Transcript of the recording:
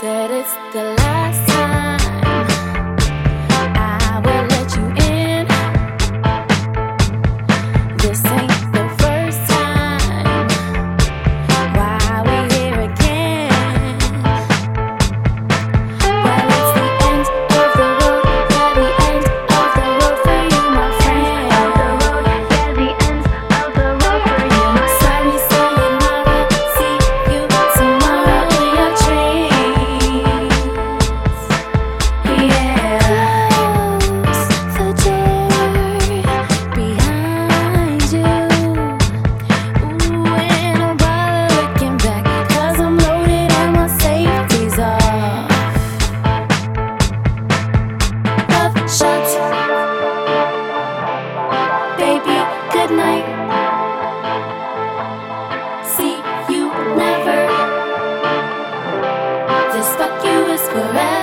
said it's the last See you never. This fuck you is forever.